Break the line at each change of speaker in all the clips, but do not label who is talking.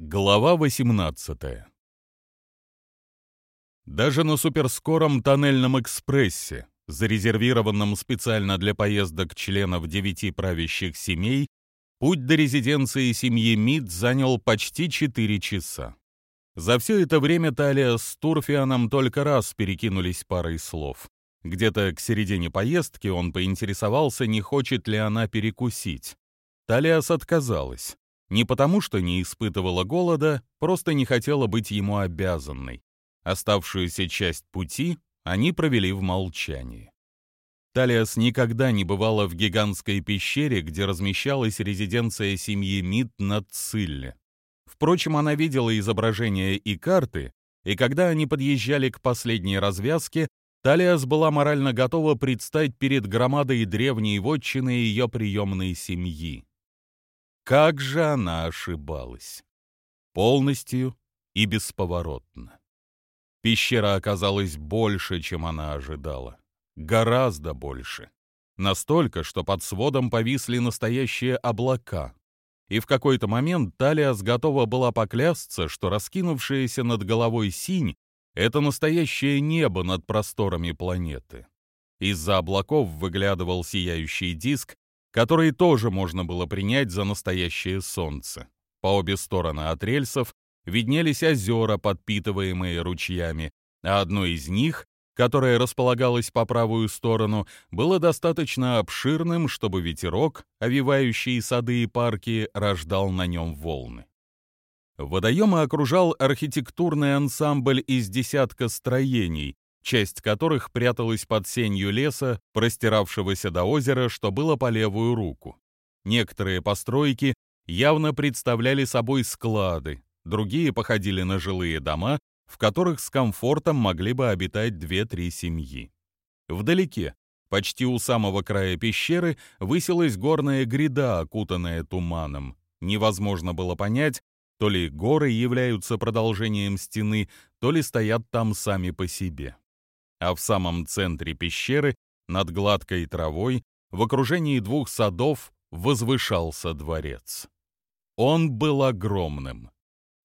Глава 18 Даже на суперскором тоннельном экспрессе, зарезервированном специально для поездок членов девяти правящих семей, путь до резиденции семьи Мид занял почти 4 часа. За все это время Талия с Турфианом только раз перекинулись парой слов. Где-то к середине поездки он поинтересовался, не хочет ли она перекусить. Талиас отказалась. Не потому, что не испытывала голода, просто не хотела быть ему обязанной. Оставшуюся часть пути они провели в молчании. Талиас никогда не бывала в гигантской пещере, где размещалась резиденция семьи Мид на Цилле. Впрочем, она видела изображения и карты, и когда они подъезжали к последней развязке, Талиас была морально готова предстать перед громадой древней вотчины ее приемной семьи. Как же она ошибалась! Полностью и бесповоротно. Пещера оказалась больше, чем она ожидала. Гораздо больше. Настолько, что под сводом повисли настоящие облака. И в какой-то момент Талиас готова была поклясться, что раскинувшаяся над головой синь — это настоящее небо над просторами планеты. Из-за облаков выглядывал сияющий диск, который тоже можно было принять за настоящее солнце. По обе стороны от рельсов виднелись озера, подпитываемые ручьями, а одно из них, которое располагалось по правую сторону, было достаточно обширным, чтобы ветерок, овивающий сады и парки, рождал на нем волны. Водоемы окружал архитектурный ансамбль из десятка строений, часть которых пряталась под сенью леса, простиравшегося до озера, что было по левую руку. Некоторые постройки явно представляли собой склады, другие походили на жилые дома, в которых с комфортом могли бы обитать две-три семьи. Вдалеке, почти у самого края пещеры, высилась горная гряда, окутанная туманом. Невозможно было понять, то ли горы являются продолжением стены, то ли стоят там сами по себе а в самом центре пещеры, над гладкой травой, в окружении двух садов, возвышался дворец. Он был огромным,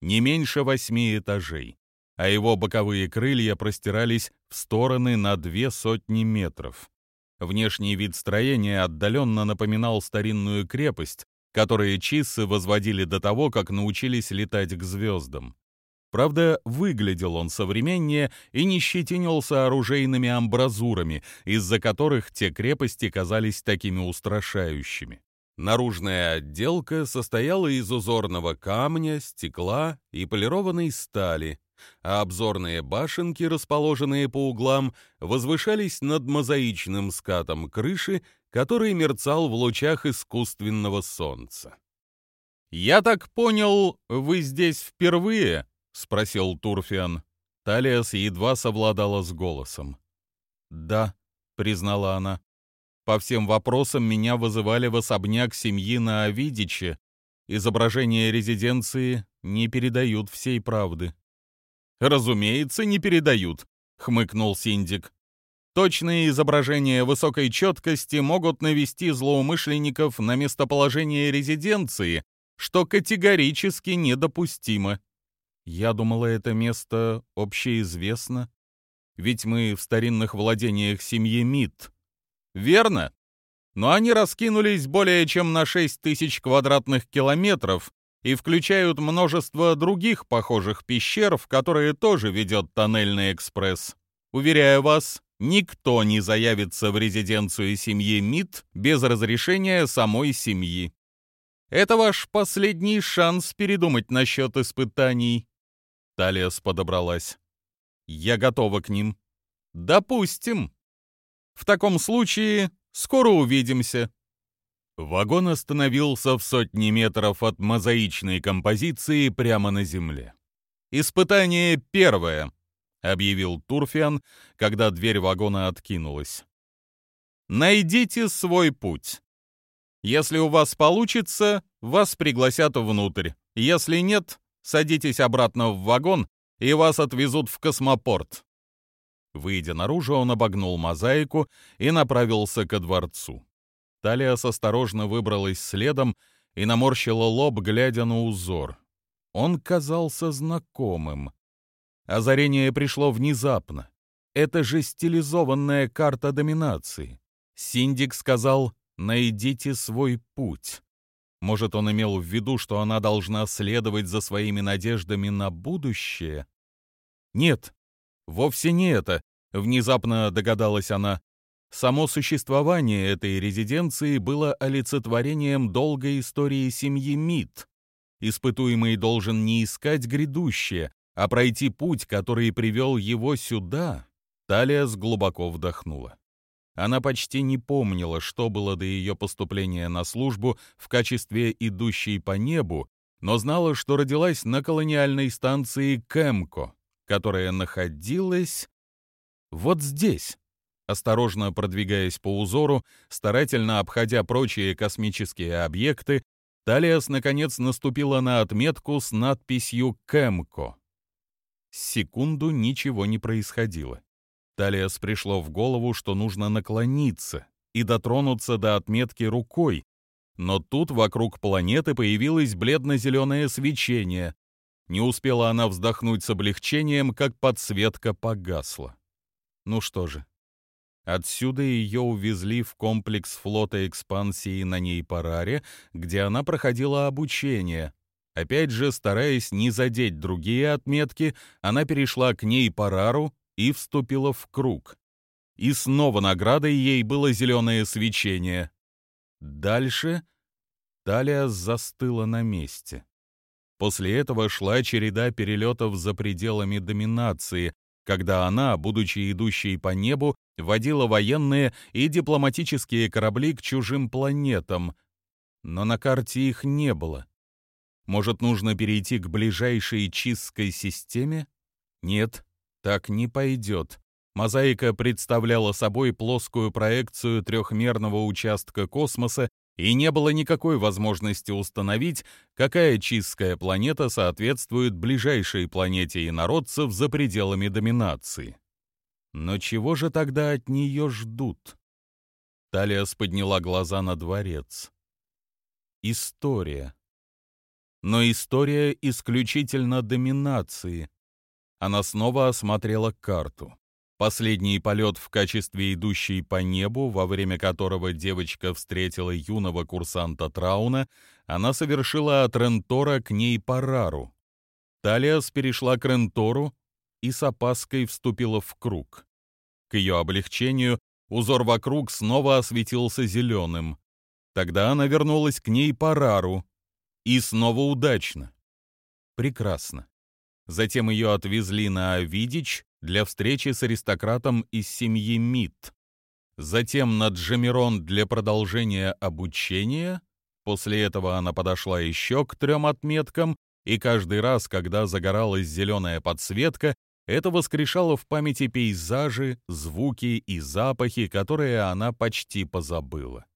не меньше восьми этажей, а его боковые крылья простирались в стороны на две сотни метров. Внешний вид строения отдаленно напоминал старинную крепость, которую чиссы возводили до того, как научились летать к звездам. Правда, выглядел он современнее и не щетинился оружейными амбразурами, из-за которых те крепости казались такими устрашающими. Наружная отделка состояла из узорного камня, стекла и полированной стали, а обзорные башенки, расположенные по углам, возвышались над мозаичным скатом крыши, который мерцал в лучах искусственного солнца. «Я так понял, вы здесь впервые?» — спросил Турфиан. Талиас едва совладала с голосом. «Да», — признала она. «По всем вопросам меня вызывали в особняк семьи на Авидиче. Изображения резиденции не передают всей правды». «Разумеется, не передают», — хмыкнул Синдик. Точные изображения высокой четкости могут навести злоумышленников на местоположение резиденции, что категорически недопустимо. Я думала, это место общеизвестно. Ведь мы в старинных владениях семьи Мид. Верно. Но они раскинулись более чем на 6 тысяч квадратных километров и включают множество других похожих пещер, в которые тоже ведет тоннельный экспресс. Уверяю вас, никто не заявится в резиденцию семьи Мид без разрешения самой семьи. Это ваш последний шанс передумать насчет испытаний. Талиас подобралась. «Я готова к ним». «Допустим. В таком случае скоро увидимся». Вагон остановился в сотни метров от мозаичной композиции прямо на земле. «Испытание первое», — объявил Турфиан, когда дверь вагона откинулась. «Найдите свой путь. Если у вас получится, вас пригласят внутрь. Если нет, Садитесь обратно в вагон, и вас отвезут в космопорт». Выйдя наружу, он обогнул мозаику и направился ко дворцу. Талиас осторожно выбралась следом и наморщила лоб, глядя на узор. Он казался знакомым. Озарение пришло внезапно. Это же стилизованная карта доминации. Синдик сказал «найдите свой путь». Может, он имел в виду, что она должна следовать за своими надеждами на будущее? Нет, вовсе не это, внезапно догадалась она. Само существование этой резиденции было олицетворением долгой истории семьи Мид. Испытуемый должен не искать грядущее, а пройти путь, который привел его сюда. Талиас глубоко вдохнула. Она почти не помнила, что было до ее поступления на службу в качестве идущей по небу, но знала, что родилась на колониальной станции Кэмко, которая находилась вот здесь. Осторожно продвигаясь по узору, старательно обходя прочие космические объекты, Талиас наконец наступила на отметку с надписью «Кэмко». Секунду ничего не происходило. Талиас пришло в голову, что нужно наклониться и дотронуться до отметки рукой, но тут вокруг планеты появилось бледно-зеленое свечение. Не успела она вздохнуть с облегчением, как подсветка погасла. Ну что же, отсюда ее увезли в комплекс флота экспансии на Нейпараре, где она проходила обучение. Опять же, стараясь не задеть другие отметки, она перешла к Нейпарару и вступила в круг. И снова наградой ей было зеленое свечение. Дальше Талия застыла на месте. После этого шла череда перелетов за пределами доминации, когда она, будучи идущей по небу, водила военные и дипломатические корабли к чужим планетам. Но на карте их не было. Может, нужно перейти к ближайшей чистской системе? Нет, так не пойдет. Мозаика представляла собой плоскую проекцию трехмерного участка космоса, и не было никакой возможности установить, какая чистская планета соответствует ближайшей планете инородцев за пределами доминации. Но чего же тогда от нее ждут? Талиас подняла глаза на дворец. История. Но история исключительно доминации. Она снова осмотрела карту. Последний полет в качестве идущей по небу, во время которого девочка встретила юного курсанта Трауна, она совершила от Рентора к ней Парару. Талиас перешла к Рентору и с опаской вступила в круг. К ее облегчению узор вокруг снова осветился зеленым. Тогда она вернулась к ней Парару. И снова удачно. Прекрасно. Затем ее отвезли на Авидич для встречи с аристократом из семьи Мит. Затем на Джамерон для продолжения обучения. После этого она подошла еще к трем отметкам, и каждый раз, когда загоралась зеленая подсветка, это воскрешало в памяти пейзажи, звуки и запахи, которые она почти позабыла.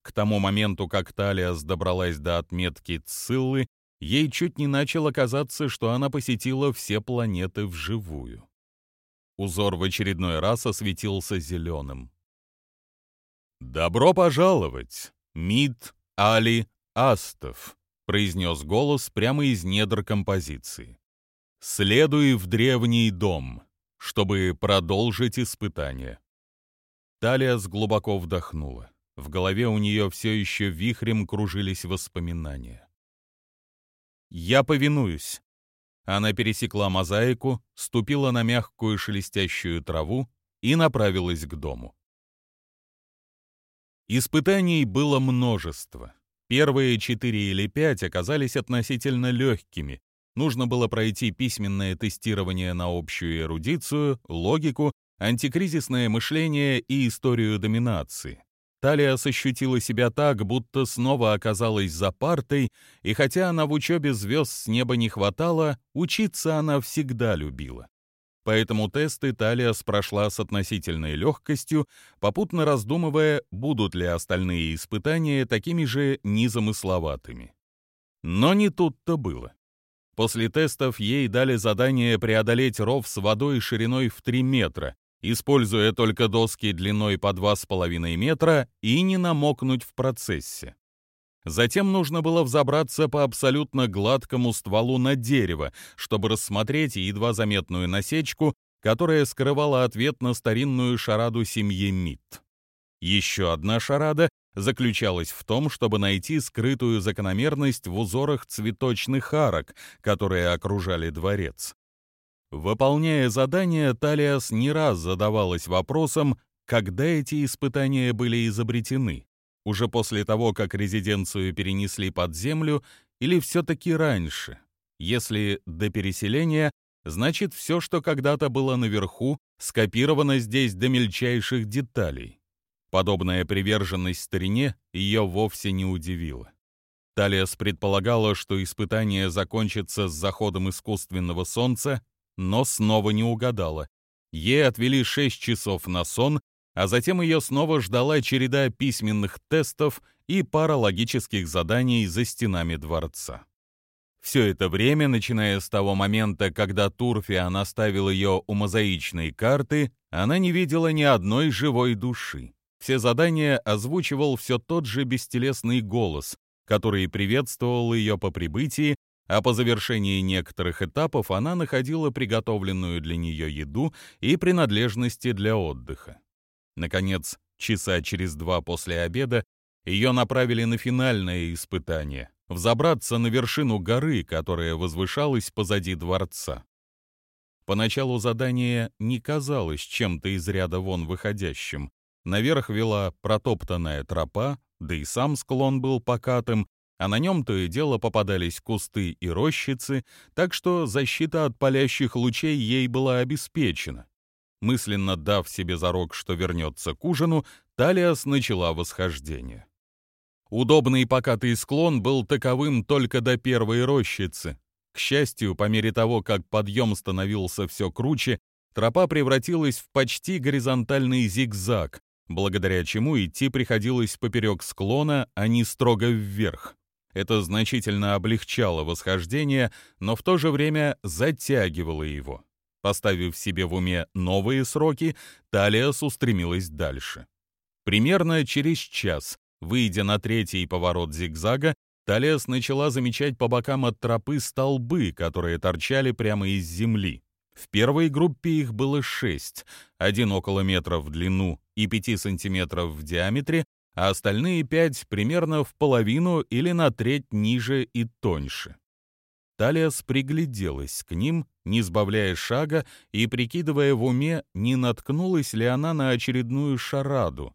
К тому моменту, как Талиас добралась до отметки Циллы, ей чуть не начало казаться, что она посетила все планеты вживую. Узор в очередной раз осветился зеленым. «Добро пожаловать, Мид Али Астов», — произнес голос прямо из недр композиции. «Следуй в древний дом, чтобы продолжить испытание». Талиас глубоко вдохнула. В голове у нее все еще вихрем кружились воспоминания. «Я повинуюсь». Она пересекла мозаику, ступила на мягкую шелестящую траву и направилась к дому. Испытаний было множество. Первые четыре или пять оказались относительно легкими. Нужно было пройти письменное тестирование на общую эрудицию, логику, антикризисное мышление и историю доминации. Талиас ощутила себя так, будто снова оказалась за партой, и хотя она в учебе звезд с неба не хватало, учиться она всегда любила. Поэтому тесты Талиас прошла с относительной легкостью, попутно раздумывая, будут ли остальные испытания такими же незамысловатыми. Но не тут-то было. После тестов ей дали задание преодолеть ров с водой шириной в 3 метра, используя только доски длиной по 2,5 метра и не намокнуть в процессе. Затем нужно было взобраться по абсолютно гладкому стволу на дерево, чтобы рассмотреть едва заметную насечку, которая скрывала ответ на старинную шараду семьи Мит. Еще одна шарада заключалась в том, чтобы найти скрытую закономерность в узорах цветочных арок, которые окружали дворец. Выполняя задание, Талиас не раз задавалась вопросом, когда эти испытания были изобретены. Уже после того, как резиденцию перенесли под землю, или все-таки раньше? Если до переселения, значит все, что когда-то было наверху, скопировано здесь до мельчайших деталей. Подобная приверженность старине ее вовсе не удивила. Талиас предполагала, что испытание закончится с заходом искусственного солнца, но снова не угадала. Ей отвели 6 часов на сон, а затем ее снова ждала череда письменных тестов и пара логических заданий за стенами дворца. Все это время, начиная с того момента, когда Турфия наставил ее у мозаичной карты, она не видела ни одной живой души. Все задания озвучивал все тот же бестелесный голос, который приветствовал ее по прибытии, а по завершении некоторых этапов она находила приготовленную для нее еду и принадлежности для отдыха. Наконец, часа через два после обеда ее направили на финальное испытание — взобраться на вершину горы, которая возвышалась позади дворца. Поначалу задание не казалось чем-то из ряда вон выходящим, Наверх вела протоптанная тропа, да и сам склон был покатым, а на нем то и дело попадались кусты и рощицы, так что защита от палящих лучей ей была обеспечена. Мысленно дав себе зарок, что вернется к ужину, Талиас начала восхождение. Удобный покатый склон был таковым только до первой рощицы. К счастью, по мере того, как подъем становился все круче, тропа превратилась в почти горизонтальный зигзаг, благодаря чему идти приходилось поперек склона, а не строго вверх. Это значительно облегчало восхождение, но в то же время затягивало его. Поставив себе в уме новые сроки, Талиас устремилась дальше. Примерно через час, выйдя на третий поворот зигзага, Талиас начала замечать по бокам от тропы столбы, которые торчали прямо из земли. В первой группе их было шесть, один около метра в длину и пяти сантиметров в диаметре, а остальные пять примерно в половину или на треть ниже и тоньше. Талиас пригляделась к ним, не сбавляя шага и прикидывая в уме, не наткнулась ли она на очередную шараду.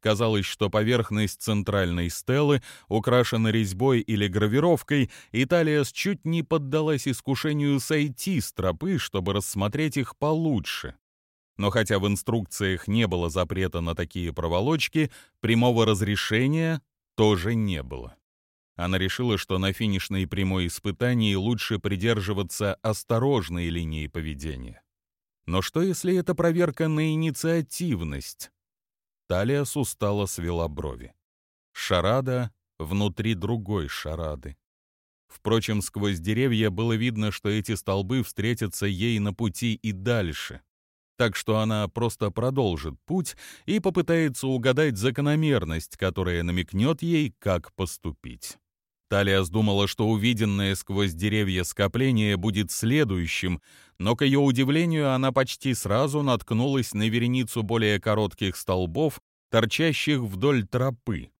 Казалось, что поверхность центральной стелы украшена резьбой или гравировкой, и Талиас чуть не поддалась искушению сойти с тропы, чтобы рассмотреть их получше. Но хотя в инструкциях не было запрета на такие проволочки, прямого разрешения тоже не было. Она решила, что на финишной прямой испытании лучше придерживаться осторожной линии поведения. Но что, если это проверка на инициативность? Талиас устало свела брови. Шарада внутри другой шарады. Впрочем, сквозь деревья было видно, что эти столбы встретятся ей на пути и дальше. Так что она просто продолжит путь и попытается угадать закономерность, которая намекнет ей, как поступить. Талиас думала, что увиденное сквозь деревья скопление будет следующим, но, к ее удивлению, она почти сразу наткнулась на вереницу более коротких столбов, торчащих вдоль тропы.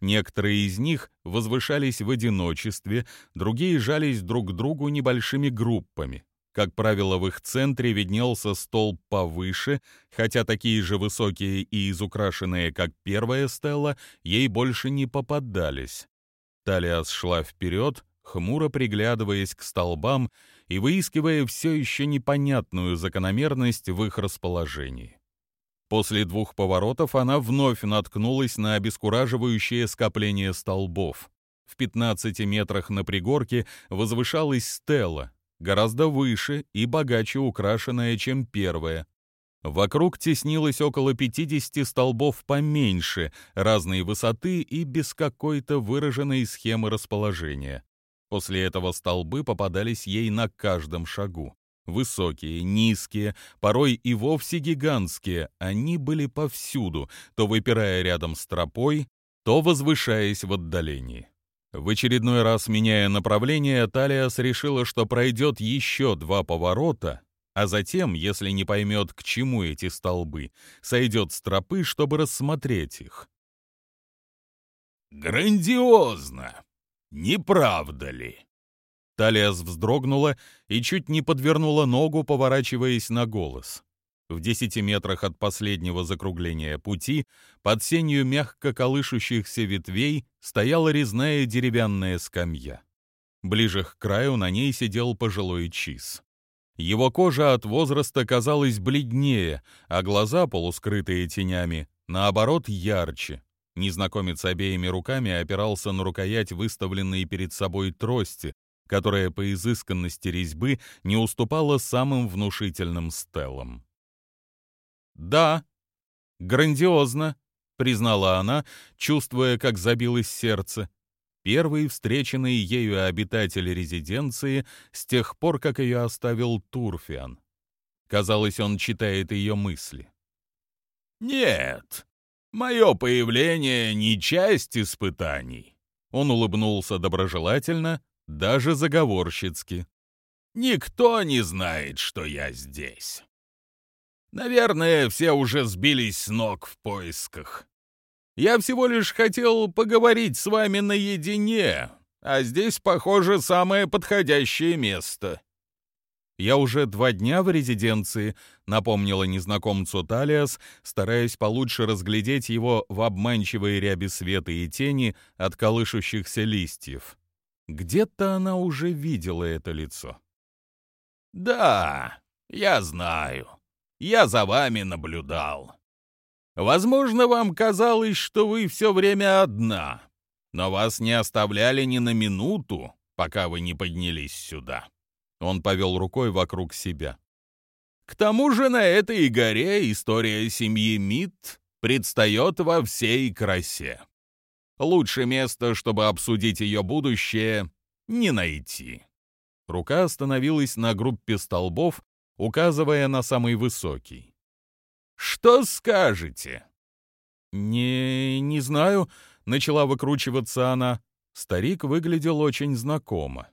Некоторые из них возвышались в одиночестве, другие жались друг к другу небольшими группами. Как правило, в их центре виднелся столб повыше, хотя такие же высокие и изукрашенные, как первая стела, ей больше не попадались. Талиас шла вперед, хмуро приглядываясь к столбам и выискивая все еще непонятную закономерность в их расположении. После двух поворотов она вновь наткнулась на обескураживающее скопление столбов. В 15 метрах на пригорке возвышалась стела, гораздо выше и богаче украшенная, чем первая. Вокруг теснилось около 50 столбов поменьше, разной высоты и без какой-то выраженной схемы расположения. После этого столбы попадались ей на каждом шагу. Высокие, низкие, порой и вовсе гигантские, они были повсюду, то выпирая рядом с тропой, то возвышаясь в отдалении. В очередной раз меняя направление, Талиас решила, что пройдет еще два поворота, а затем, если не поймет, к чему эти столбы, сойдет с тропы, чтобы рассмотреть их. «Грандиозно! Не правда ли?» Талиас вздрогнула и чуть не подвернула ногу, поворачиваясь на голос. В десяти метрах от последнего закругления пути, под сенью мягко колышущихся ветвей, стояла резная деревянная скамья. Ближе к краю на ней сидел пожилой чиз. Его кожа от возраста казалась бледнее, а глаза, полускрытые тенями, наоборот, ярче. Незнакомец обеими руками опирался на рукоять выставленной перед собой трости, которая по изысканности резьбы не уступала самым внушительным стелам. «Да, грандиозно», — признала она, чувствуя, как забилось сердце. Первый встреченный ею обитатель резиденции с тех пор, как ее оставил Турфиан. Казалось, он читает ее мысли. «Нет, мое появление не часть испытаний». Он улыбнулся доброжелательно, даже заговорщицки. «Никто не знает, что я здесь. Наверное, все уже сбились с ног в поисках. Я всего лишь хотел поговорить с вами наедине, а здесь, похоже, самое подходящее место». «Я уже два дня в резиденции», — напомнила незнакомцу Талиас, стараясь получше разглядеть его в обманчивой ряби света и тени от колышущихся листьев. Где-то она уже видела это лицо.
«Да, я знаю», я за вами наблюдал. Возможно, вам казалось, что вы все время одна, но вас не оставляли ни на минуту, пока вы не поднялись сюда».
Он повел рукой вокруг себя.
«К тому же на этой горе история семьи Мит предстает во всей красе. Лучше места, чтобы обсудить ее будущее, не найти».
Рука остановилась на группе столбов, указывая на самый высокий.
«Что скажете?»
«Не... не знаю», — начала выкручиваться она. Старик выглядел очень знакомо.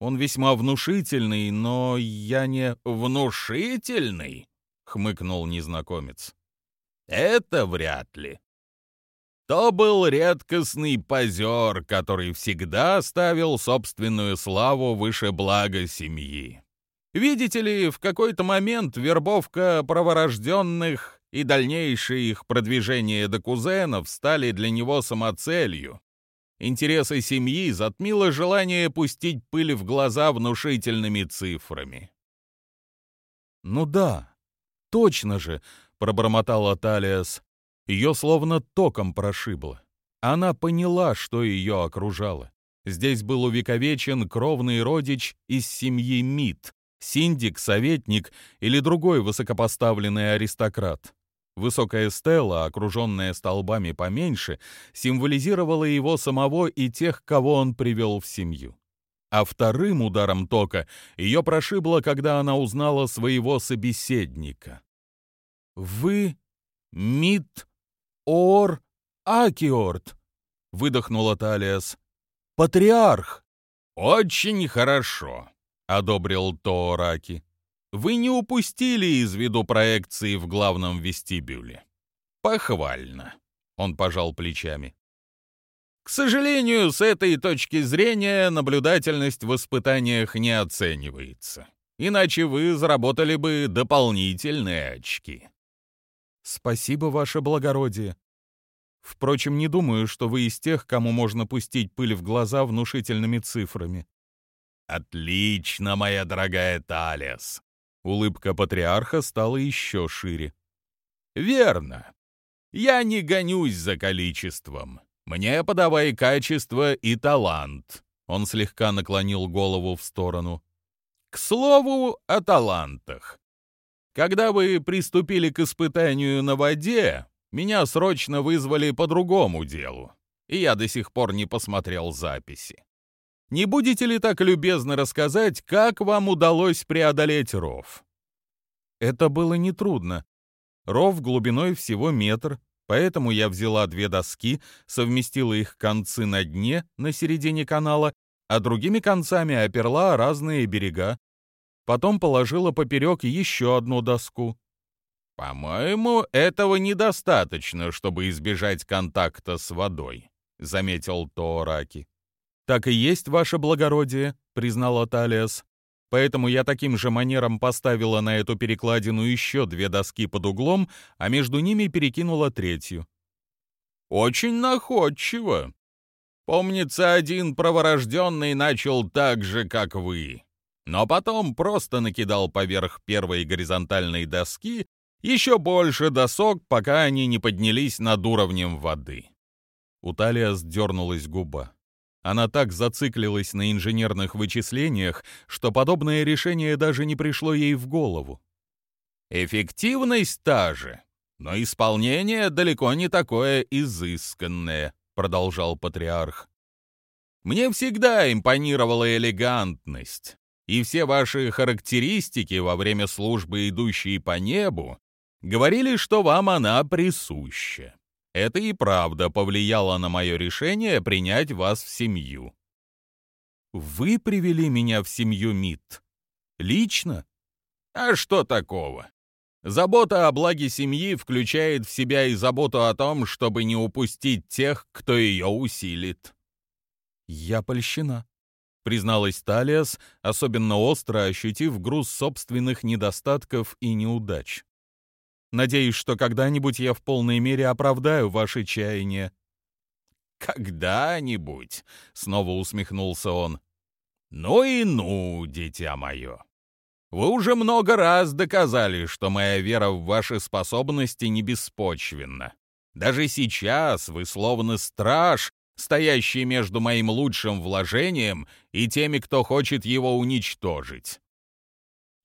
Он весьма внушительный, но я не...
«Внушительный?» — хмыкнул незнакомец. «Это вряд ли. То был редкостный позер, который всегда ставил собственную славу выше блага семьи. Видите ли, в какой-то момент вербовка праворожденных и дальнейшее их продвижение до кузенов стали для него самоцелью. Интересы семьи затмило желание пустить пыль в глаза внушительными цифрами.
«Ну да, точно же», — пробормотала Талиас. Ее словно током прошибло. Она поняла, что ее окружало. Здесь был увековечен кровный родич из семьи Мид, синдик, советник или другой высокопоставленный аристократ. Высокая стела, окруженная столбами поменьше, символизировала его самого и тех, кого он привел в семью. А вторым ударом тока ее прошибло, когда она узнала своего собеседника. «Вы Мит Ор Акиорт», — выдохнула Талиас. «Патриарх».
«Очень хорошо», одобрил Тоораки. Вы не упустили из виду проекции в главном вестибюле. Похвально. Он пожал плечами. К сожалению, с этой точки зрения наблюдательность в испытаниях не оценивается. Иначе вы заработали бы дополнительные очки.
Спасибо, ваше благородие. Впрочем, не думаю, что вы из тех, кому можно пустить пыль в глаза внушительными цифрами.
«Отлично, моя дорогая Талес!»
Улыбка патриарха стала еще шире.
«Верно. Я не гонюсь за количеством. Мне подавай качество и талант». Он слегка наклонил голову в сторону. «К слову о талантах. Когда вы приступили к испытанию на воде, меня срочно вызвали по другому делу, и я до сих пор не посмотрел записи. Не будете ли так любезно рассказать, как вам удалось преодолеть ров?
Это было нетрудно. Ров глубиной всего метр, Поэтому я взяла две доски, совместила их концы на дне, на середине канала, а другими концами оперла разные берега. Потом положила поперек еще одну доску.
«По-моему, этого недостаточно, чтобы избежать контакта с водой», — заметил Тоораки.
«Так и есть, ваше благородие», — признала Талиас. Поэтому я таким же манером поставила на эту перекладину еще две доски под углом, а между ними перекинула третью.
«Очень находчиво. Помнится, один проворожденный начал так же, как вы, но потом просто накидал поверх первой горизонтальной доски еще больше досок, пока они не поднялись над уровнем воды».
У Талия сдернулась губа. Она так зациклилась на инженерных вычислениях, что подобное решение даже не пришло ей в голову.
«Эффективность та же, но исполнение далеко не такое изысканное», — продолжал патриарх. «Мне всегда импонировала элегантность, и все ваши характеристики во время службы, идущие по небу, говорили, что вам она присуща. Это и правда повлияло на мое решение принять вас в семью.
Вы привели меня в семью МИД? Лично?
А что такого? Забота о благе семьи включает в себя и заботу о том, чтобы не упустить тех, кто ее усилит.
Я польщена, призналась Талиас, особенно остро ощутив груз собственных недостатков и неудач. Надеюсь, что когда-нибудь я в полной мере оправдаю ваши чаяния».
«Когда-нибудь», — снова усмехнулся он. «Ну и ну, дитя мое. Вы уже много раз доказали, что моя вера в ваши способности не беспочвенна. Даже сейчас вы словно страж, стоящий между моим лучшим вложением и теми, кто хочет его уничтожить».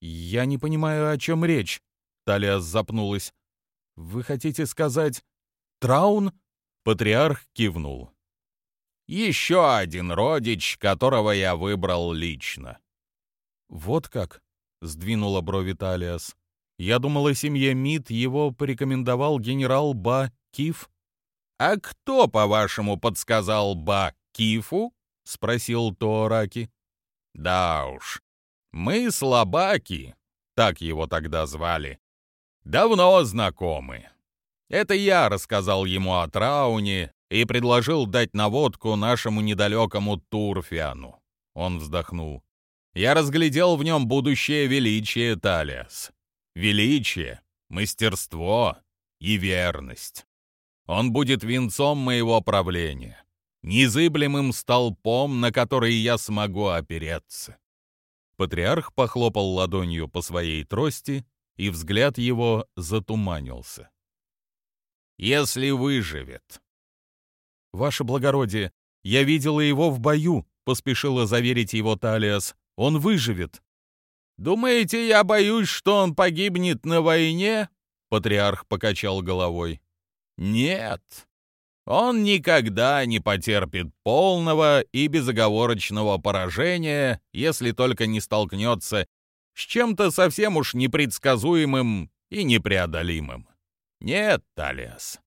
«Я не понимаю, о чем речь», Талия запнулась. «Вы хотите сказать Траун?» Патриарх кивнул.
«Еще один родич, которого я выбрал лично».
«Вот как?» — сдвинула брови Талиас. «Я думала, семье Мид его порекомендовал генерал Ба Киф».
«А кто, по-вашему, подсказал Ба Кифу?» — спросил Тоораки. «Да уж, мы слабаки, так его тогда звали, давно знакомы. Это я рассказал ему о Трауне и предложил дать наводку нашему недалекому Турфиану. Он вздохнул. Я разглядел в нем будущее величие Талиас. Величие, мастерство и верность. Он будет венцом моего правления, незыблемым столпом, на который я смогу опереться.
Патриарх похлопал ладонью по своей трости, и взгляд его затуманился.
«Если выживет».
«Ваше благородие, я видела его в бою», — поспешила заверить его Талиас. «Он выживет».
«Думаете, я боюсь, что он погибнет на войне?» Патриарх покачал головой. «Нет, он никогда не потерпит полного и безоговорочного поражения, если только не столкнется с чем-то совсем уж непредсказуемым и непреодолимым. Нет, Талиас.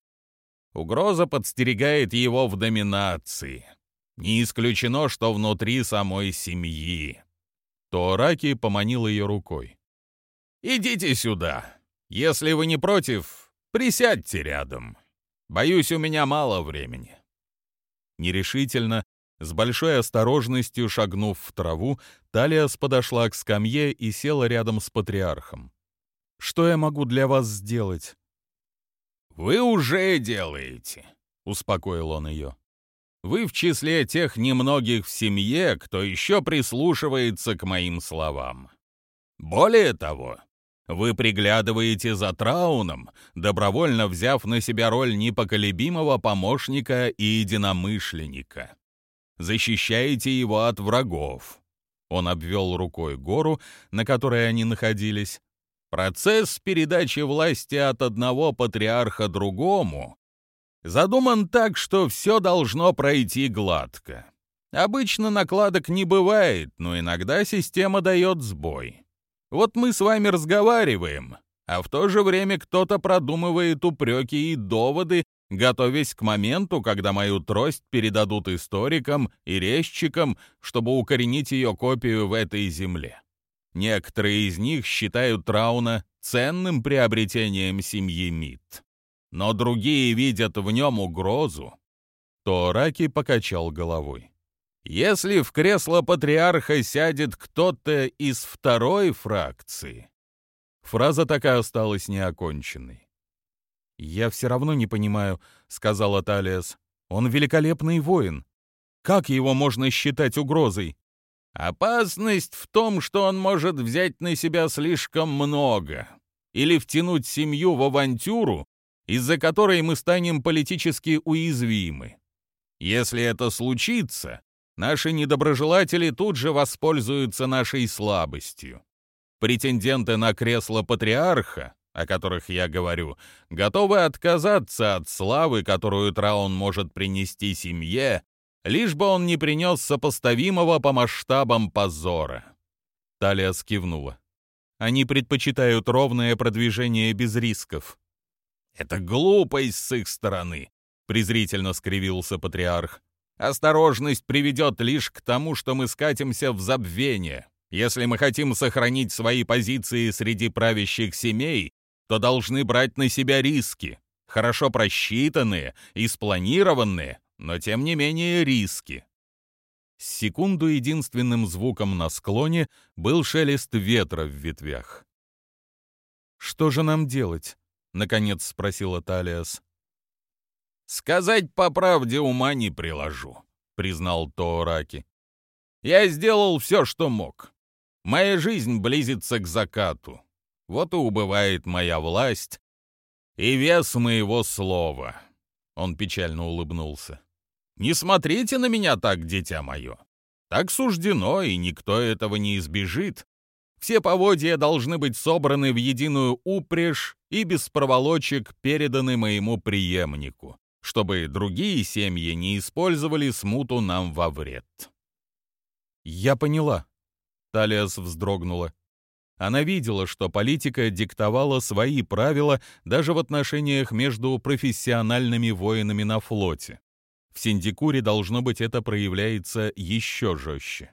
Угроза подстерегает его в доминации. Не исключено, что внутри самой семьи.
Тоораки поманил ее рукой.
«Идите сюда. Если вы не против, присядьте рядом. Боюсь, у меня мало времени».
Нерешительно, с большой осторожностью шагнув в траву, Талиас подошла к скамье и села рядом с патриархом. «Что я могу для вас сделать?»
«Вы уже делаете», — успокоил он ее. «Вы в числе тех немногих в семье, кто еще прислушивается к моим словам. Более того, вы приглядываете за Трауном, добровольно взяв на себя роль непоколебимого помощника и единомышленника защищаете его от врагов». Он обвел рукой гору, на которой они находились. Процесс передачи власти от одного патриарха другому задуман так, что все должно пройти гладко. Обычно накладок не бывает, но иногда система дает сбой. Вот мы с вами разговариваем, а в то же время кто-то продумывает упреки и доводы, готовясь к моменту, когда мою трость передадут историкам и резчикам, чтобы укоренить ее копию в этой земле. Некоторые из них считают Трауна ценным приобретением семьи Мид. Но другие видят в нем угрозу. То Раки покачал головой. Если в кресло патриарха сядет кто-то из второй фракции... Фраза так и осталась неоконченной.
«Я все равно не понимаю», — сказала Талиас. «Он великолепный воин. Как его можно считать угрозой?»
Опасность в том, что он может взять на себя слишком много или втянуть семью в авантюру, из-за которой мы станем политически уязвимы. Если это случится, наши недоброжелатели тут же воспользуются нашей слабостью. Претенденты на кресло патриарха, о которых я говорю, готовы отказаться от славы, которую Траун может принести семье, лишь бы он не принес сопоставимого по масштабам позора.
Талия скивнула. Они предпочитают ровное продвижение без рисков.
«Это глупость с их стороны», — презрительно скривился патриарх. «Осторожность приведет лишь к тому, что мы скатимся в забвение. Если мы хотим сохранить свои позиции среди правящих семей, то должны брать на себя риски, хорошо просчитанные и спланированные, но тем не менее риски.
Секунду единственным звуком на склоне был шелест ветра в ветвях. «Что же нам делать?» — наконец спросила Талиас.
«Сказать по правде ума не приложу», — признал Тоораки. «Я сделал все, что мог. Моя жизнь близится к закату. Вот и убывает моя власть и вес моего слова». Он печально улыбнулся. Не смотрите на меня так, дитя мое. Так суждено, и никто этого не избежит. Все поводья должны быть собраны в единую упряжь и без проволочек переданы моему преемнику, чтобы другие семьи не использовали смуту нам во вред.
«Я поняла», — Талиас вздрогнула. Она видела, что политика диктовала свои правила даже в отношениях между профессиональными воинами на флоте. В Синдикуре, должно быть, это проявляется еще жестче.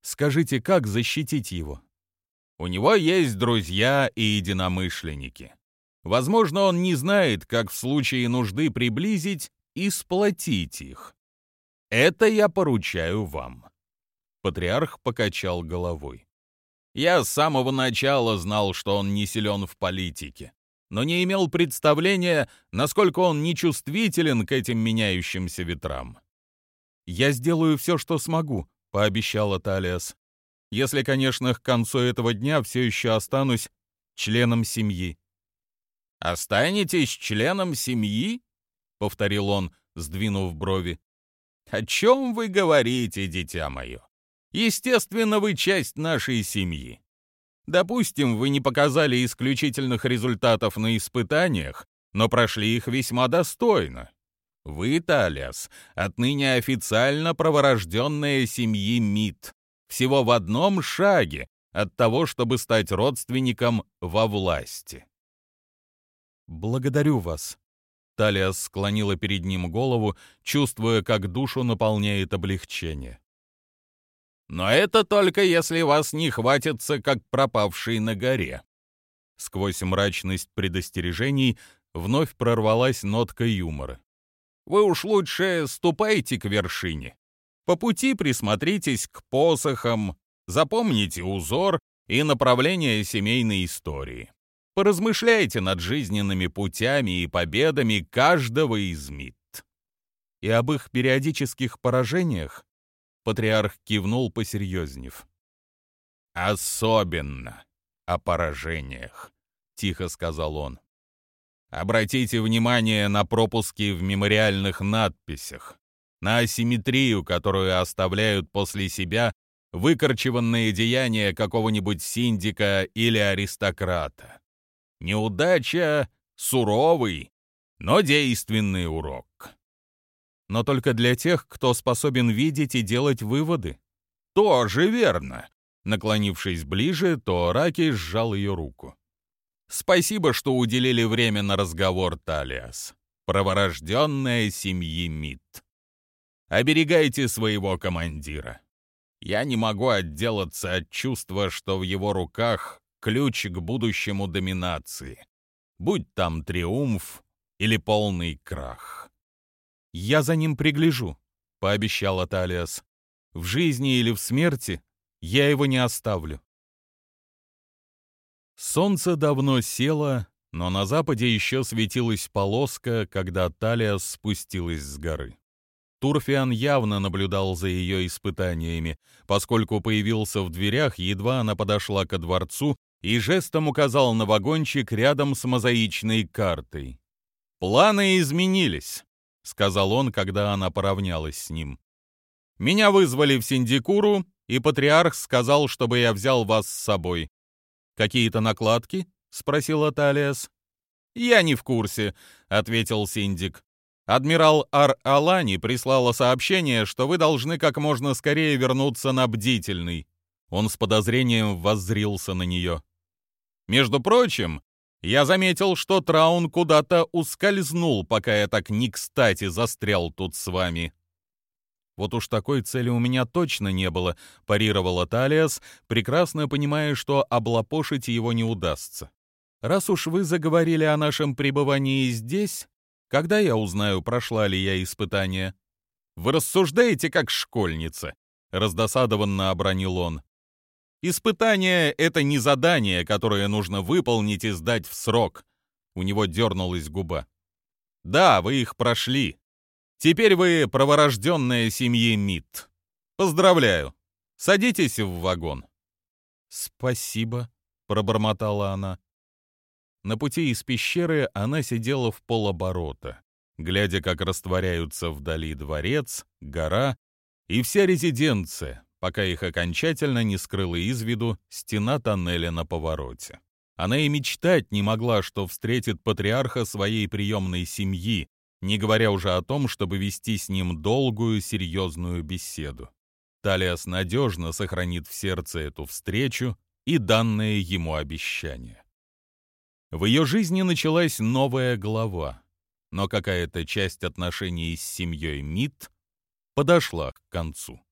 Скажите, как защитить его?
У него есть друзья и единомышленники. Возможно, он не знает, как в случае нужды приблизить и сплотить их. Это я поручаю вам. Патриарх покачал головой. Я с самого начала знал, что он не силен в политике но не имел представления, насколько он нечувствителен к этим меняющимся ветрам.
«Я сделаю все, что смогу», — пообещала Талиас. «Если, конечно, к концу этого дня все еще останусь членом семьи».
«Останетесь членом семьи?» — повторил он, сдвинув брови. «О чем вы говорите, дитя мое? Естественно, вы часть нашей семьи. Допустим, вы не показали исключительных результатов на испытаниях, но прошли их весьма достойно. Вы, Талиас, отныне официально проворожденная семьи МИД, всего в одном шаге от того, чтобы стать родственником во власти.
«Благодарю вас», — Талиас склонила перед ним голову, чувствуя, как душу наполняет облегчение.
Но это только если вас не хватится, как пропавший на горе.
Сквозь мрачность предостережений вновь прорвалась нотка юмора.
Вы уж лучше ступайте к вершине. По пути присмотритесь к посохам, запомните узор и направление семейной истории. Поразмышляйте над жизненными путями и победами каждого из МИД.
И об их периодических поражениях Патриарх кивнул, посерьезнев.
«Особенно о поражениях», — тихо сказал он. «Обратите внимание на пропуски в мемориальных надписях, на асимметрию, которую оставляют после себя выкорчеванные деяния какого-нибудь синдика или аристократа. Неудача — суровый, но действенный урок
но только для тех, кто способен видеть и делать выводы.
Тоже верно. Наклонившись ближе, то Раки сжал ее руку. Спасибо, что уделили время на разговор, Талиас. Проворожденная семьи Мид. Оберегайте своего командира. Я не могу отделаться от чувства, что в его руках ключ к будущему доминации. Будь там триумф или полный крах.
«Я за ним пригляжу», — пообещал Талиас. «В жизни или в смерти я его не оставлю». Солнце давно село, но на западе еще светилась полоска, когда Талия спустилась с горы. Турфиан явно наблюдал за ее испытаниями, поскольку появился в дверях, едва она подошла ко дворцу и жестом указал на вагончик рядом с мозаичной картой. «Планы изменились», — сказал он, когда она поравнялась с ним. «Меня вызвали в Синдикуру, и патриарх сказал, чтобы я взял вас с собой. «Какие-то накладки?» — спросил Аталиас. «Я не в курсе», — ответил Синдик. «Адмирал Ар-Алани прислала сообщение, что вы должны как можно скорее вернуться на бдительный». Он с подозрением воззрился на нее. «Между прочим, я заметил, что Траун куда-то ускользнул, пока я так не кстати застрял тут с вами». «Вот уж такой цели у меня точно не было», — парировала Талиас, прекрасно понимая, что облапошить его не удастся. «Раз уж вы заговорили о нашем пребывании здесь, когда я узнаю, прошла ли я испытание?» «Вы рассуждаете как школьница», — раздосадованно обронил он. «Испытание — это не задание, которое нужно выполнить и сдать в срок». У него дернулась губа. «Да, вы их прошли, Теперь вы проворожденная семьи Мит. Поздравляю. Садитесь в вагон. Спасибо, пробормотала она. На пути из пещеры она сидела в полоборота, глядя, как растворяются вдали дворец, гора и вся резиденция, пока их окончательно не скрыла из виду стена тоннеля на повороте. Она и мечтать не могла, что встретит патриарха своей приемной семьи, не говоря уже о том, чтобы вести с ним долгую, серьезную беседу. Талиас надежно сохранит в сердце эту встречу и данное ему обещание. В ее жизни началась новая глава, но какая-то часть отношений с семьей Мит подошла к концу.